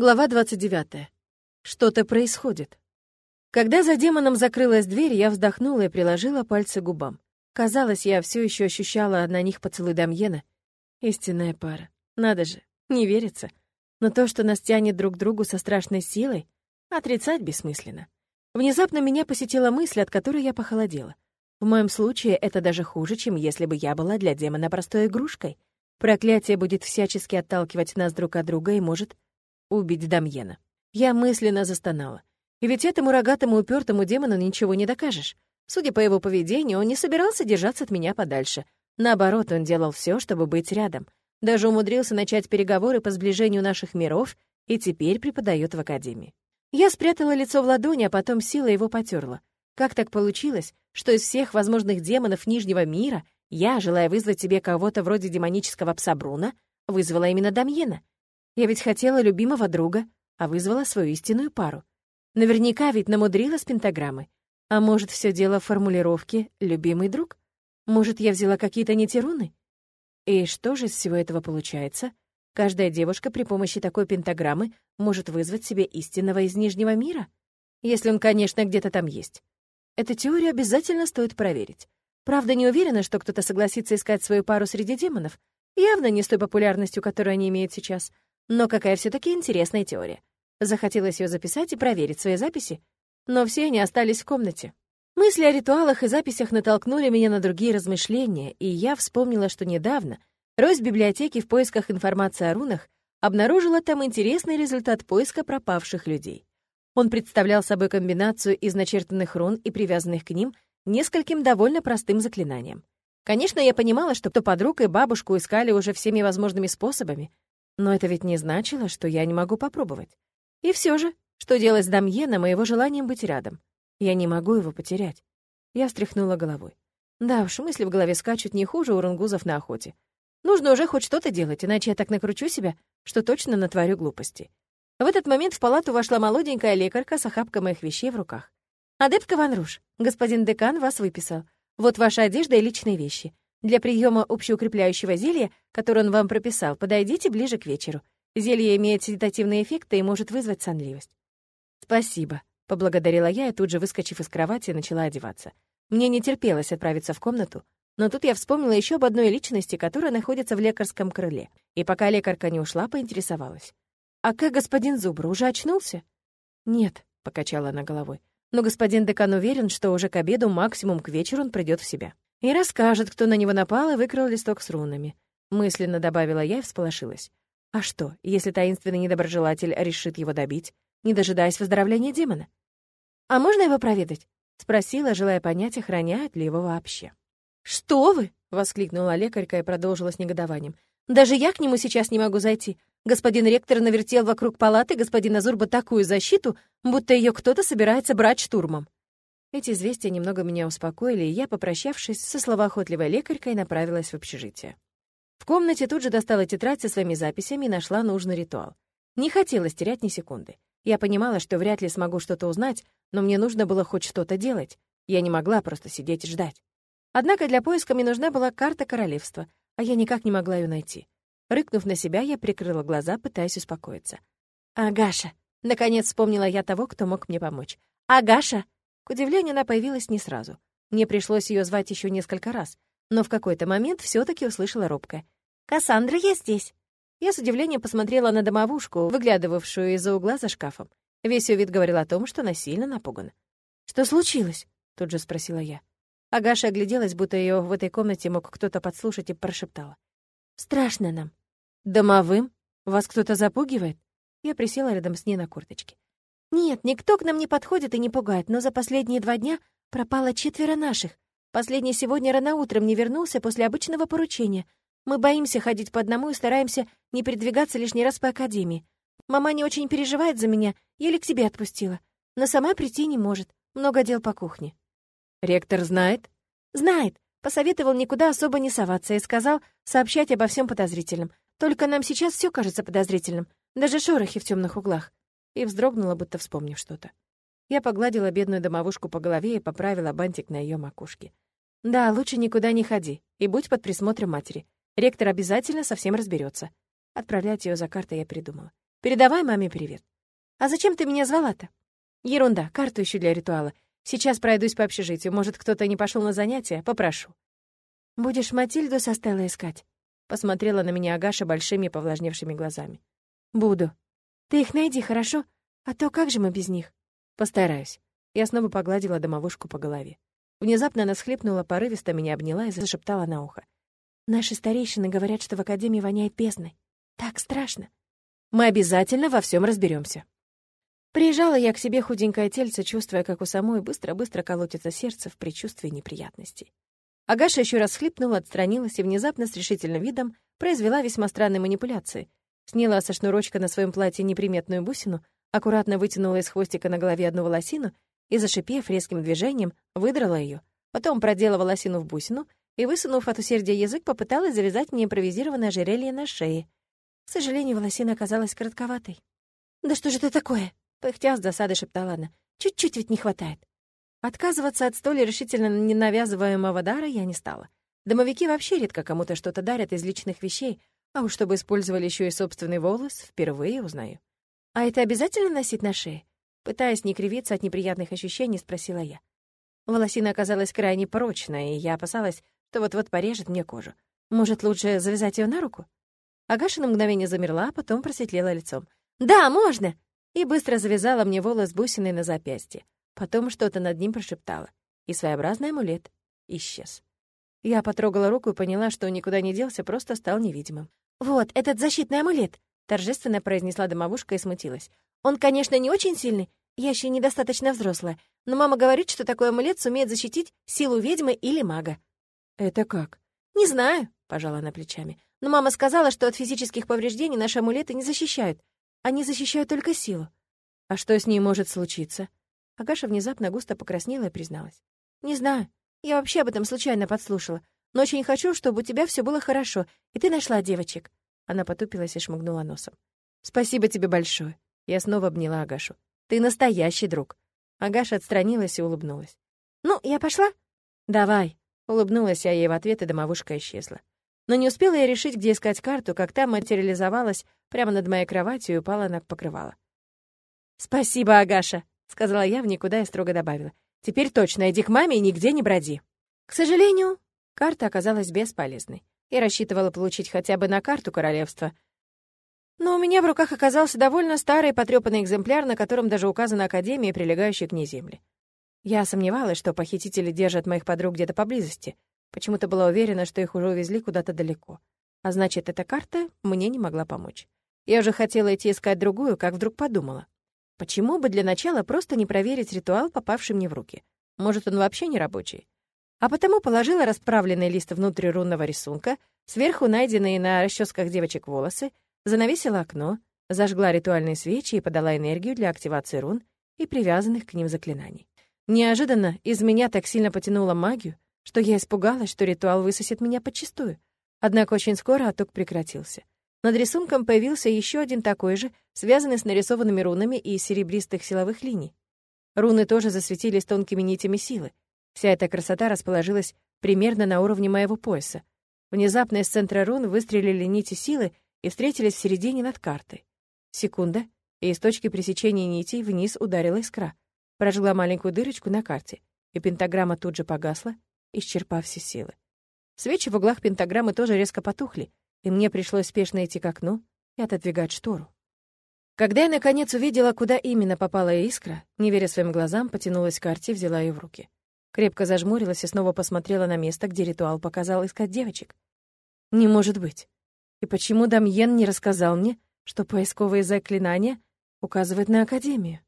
Глава 29. Что-то происходит. Когда за демоном закрылась дверь, я вздохнула и приложила пальцы к губам. Казалось, я все еще ощущала на них поцелуй Дамьена. Истинная пара. Надо же, не верится. Но то, что нас тянет друг к другу со страшной силой, отрицать бессмысленно. Внезапно меня посетила мысль, от которой я похолодела. В моем случае это даже хуже, чем если бы я была для демона простой игрушкой. Проклятие будет всячески отталкивать нас друг от друга и может убить Дамьена. Я мысленно застонала. И ведь этому рогатому упертому демону ничего не докажешь. Судя по его поведению, он не собирался держаться от меня подальше. Наоборот, он делал все, чтобы быть рядом. Даже умудрился начать переговоры по сближению наших миров и теперь преподает в академии. Я спрятала лицо в ладони, а потом силой его потерла. Как так получилось, что из всех возможных демонов Нижнего мира я, желая вызвать себе кого-то вроде демонического пса Бруна, вызвала именно Дамьена? Я ведь хотела любимого друга, а вызвала свою истинную пару. Наверняка ведь намудрила с пентаграммы. А может, все дело в формулировке «любимый друг»? Может, я взяла какие-то не те руны? И что же из всего этого получается? Каждая девушка при помощи такой пентаграммы может вызвать себе истинного из Нижнего мира? Если он, конечно, где-то там есть. Эту теорию обязательно стоит проверить. Правда, не уверена, что кто-то согласится искать свою пару среди демонов. Явно не с той популярностью, которую они имеют сейчас. Но какая все таки интересная теория. Захотелось ее записать и проверить свои записи, но все они остались в комнате. Мысли о ритуалах и записях натолкнули меня на другие размышления, и я вспомнила, что недавно, роясь в библиотеке в поисках информации о рунах, обнаружила там интересный результат поиска пропавших людей. Он представлял собой комбинацию из начертанных рун и привязанных к ним нескольким довольно простым заклинаниям. Конечно, я понимала, что то подруг и бабушку искали уже всеми возможными способами, но это ведь не значило, что я не могу попробовать. И все же, что делать с Дамьеном и его желанием быть рядом? Я не могу его потерять. Я встряхнула головой. Да уж, мысли в голове скачут не хуже урунгузов на охоте. Нужно уже хоть что-то делать, иначе я так накручу себя, что точно натворю глупости. В этот момент в палату вошла молоденькая лекарка с охапкой моих вещей в руках. «Адепт Ванруш, господин декан вас выписал. Вот ваша одежда и личные вещи. Для приема общеукрепляющего зелья, которое он вам прописал, подойдите ближе к вечеру. Зелье имеет седативные эффекты и может вызвать сонливость. «Спасибо», — поблагодарила я и тут же, выскочив из кровати, начала одеваться. Мне не терпелось отправиться в комнату, но тут я вспомнила еще об одной личности, которая находится в лекарском крыле. И пока лекарка не ушла, поинтересовалась. «А как господин Зубр, уже очнулся?» «Нет», — покачала она головой. «Но господин декан уверен, что уже к обеду, максимум к вечеру он придет в себя. И расскажет, кто на него напал и выкрал листок с рунами. Мысленно добавила я и всполошилась. А что, если таинственный недоброжелатель решит его добить, не дожидаясь выздоровления демона? «А можно его проведать?» — спросила, желая понять, охраняют ли его вообще. «Что вы?» — воскликнула лекарька и продолжила с негодованием. «Даже я к нему сейчас не могу зайти. Господин ректор навертел вокруг палаты господина Зурба такую защиту, будто ее кто-то собирается брать штурмом. Эти известия немного меня успокоили, и я, попрощавшись со словоохотливой лекарькой, направилась в общежитие. В комнате тут же достала тетрадь со своими записями и нашла нужный ритуал. Не хотелось терять ни секунды. Я понимала, что вряд ли смогу что-то узнать, но мне нужно было хоть что-то делать. Я не могла просто сидеть и ждать. Однако для поиска мне нужна была карта королевства, а я никак не могла ее найти. Рыкнув на себя, я прикрыла глаза, пытаясь успокоиться. «Агаша!» Наконец вспомнила я того, кто мог мне помочь. «Агаша!» К удивлению, она появилась не сразу. Мне пришлось ее звать еще несколько раз, но в какой-то момент все таки услышала робкое. «Кассандра, я здесь!» Я с удивлением посмотрела на домовушку, выглядывавшую из-за угла за шкафом. Весь ее вид говорил о том, что она сильно напугана. «Что случилось?» — тут же спросила я. Агаша огляделась, будто ее в этой комнате мог кто-то подслушать, и прошептала. «Страшно нам». «Домовым? Вас кто-то запугивает?» Я присела рядом с ней на курточке. Нет, никто к нам не подходит и не пугает, но за последние два дня пропало четверо наших. Последний сегодня рано утром не вернулся после обычного поручения. Мы боимся ходить по одному и стараемся не передвигаться лишний раз по академии. Мама не очень переживает за меня, еле к тебе отпустила. Но сама прийти не может. Много дел по кухне. Ректор знает? Знает. Посоветовал никуда особо не соваться и сказал сообщать обо всем подозрительном. Только нам сейчас все кажется подозрительным, даже шорохи в темных углах и вздрогнула, будто вспомнив что-то. Я погладила бедную домовушку по голове и поправила бантик на ее макушке. «Да, лучше никуда не ходи и будь под присмотром матери. Ректор обязательно совсем разберется. Отправлять ее за картой я придумала. Передавай маме привет. А зачем ты меня звала-то? Ерунда, карту ищу для ритуала. Сейчас пройдусь по общежитию, может, кто-то не пошел на занятия, попрошу. Будешь Матильду со Стеллой искать? Посмотрела на меня Агаша большими повлажневшими глазами. Буду. Ты их найди, хорошо? А то как же мы без них? Постараюсь. Я снова погладила домовушку по голове. Внезапно она схлипнула, порывисто меня обняла и зашептала на ухо. «Наши старейшины говорят, что в Академии воняет бездной. Так страшно. Мы обязательно во всем разберемся. Приезжала я к себе худенькое тельце, чувствуя, как у самой быстро-быстро колотится сердце в предчувствии неприятностей. Агаша еще раз хлипнула, отстранилась и внезапно с решительным видом произвела весьма странные манипуляции. Сняла со шнурочка на своем платье неприметную бусину, аккуратно вытянула из хвостика на голове одну волосину и, зашипев резким движением, выдрала ее. Потом продела волосину в бусину и, высунув от усердия язык, попыталась завязать мне импровизированное ожерелье на шее. К сожалению, волосина оказалась коротковатой. «Да что же это такое?» Пыхтя с досады шептала она. «Чуть-чуть ведь не хватает». Отказываться от столь решительно ненавязываемого дара я не стала. Домовики вообще редко кому-то что-то дарят из личных вещей, а уж чтобы использовали еще и собственный волос, впервые узнаю. «А это обязательно носить на шее?» Пытаясь не кривиться от неприятных ощущений, спросила я. Волосина оказалась крайне прочной, и я опасалась, что вот-вот порежет мне кожу. Может, лучше завязать ее на руку? Агаша на мгновение замерла, а потом просветлела лицом. «Да, можно!» и быстро завязала мне волос бусиной на запястье. Потом что-то над ним прошептала, и своеобразный амулет исчез. Я потрогала руку и поняла, что никуда не делся, просто стал невидимым. «Вот, этот защитный амулет!» — торжественно произнесла домовушка и смутилась. «Он, конечно, не очень сильный, я еще недостаточно взрослая, но мама говорит, что такой амулет сумеет защитить силу ведьмы или мага». «Это как?» «Не знаю», — пожала она плечами. «Но мама сказала, что от физических повреждений наши амулеты не защищают, они защищают только силу. А что с ней может случиться? Агаша внезапно густо покраснела и призналась. «Не знаю. Я вообще об этом случайно подслушала. Но очень хочу, чтобы у тебя все было хорошо, и ты нашла девочек». Она потупилась и шмыгнула носом. «Спасибо тебе большое». Я снова обняла Агашу. «Ты настоящий друг». Агаша отстранилась и улыбнулась. «Ну, я пошла?» «Давай», — улыбнулась я ей в ответ, и домовушка исчезла. Но не успела я решить, где искать карту, как та материализовалась прямо над моей кроватью и упала на покрывало. «Спасибо, Агаша», — сказала я в никуда и строго добавила. «Теперь точно иди к маме и нигде не броди». К сожалению, карта оказалась бесполезной. Я рассчитывала получить хотя бы на карту королевства. Но у меня в руках оказался довольно старый потрёпанный экземпляр, на котором даже указана Академия и прилегающие к ней земли. Я сомневалась, что похитители держат моих подруг где-то поблизости, Почему-то была уверена, что их уже увезли куда-то далеко. А значит, эта карта мне не могла помочь. Я уже хотела идти искать другую, как вдруг подумала. Почему бы для начала просто не проверить ритуал, попавший мне в руки? Может, он вообще не рабочий? А потому положила расправленный лист внутрь рунного рисунка, сверху найденные на расческах девочек волосы, занавесила окно, зажгла ритуальные свечи и подала энергию для активации рун и привязанных к ним заклинаний. Неожиданно из меня так сильно потянуло магию, что я испугалась, что ритуал высосет меня подчистую. Однако очень скоро отток прекратился. Над рисунком появился еще один такой же, связанный с нарисованными рунами и серебристых силовых линий. Руны тоже засветились тонкими нитями силы. Вся эта красота расположилась примерно на уровне моего пояса. Внезапно из центра рун выстрелили нити силы и встретились в середине над картой. Секунда, и из точки пресечения нитей вниз ударила искра. Прожгла маленькую дырочку на карте, и пентаграмма тут же погасла, исчерпав все силы. Свечи в углах пентаграммы тоже резко потухли, и мне пришлось спешно идти к окну и отодвигать штору. Когда я, наконец, увидела, куда именно попала искра, не веря своим глазам, потянулась к карте и взяла ее в руки. Крепко зажмурилась и снова посмотрела на место, где ритуал показал искать девочек. Не может быть. И почему Дамьен не рассказал мне, что поисковые заклинания указывают на Академию?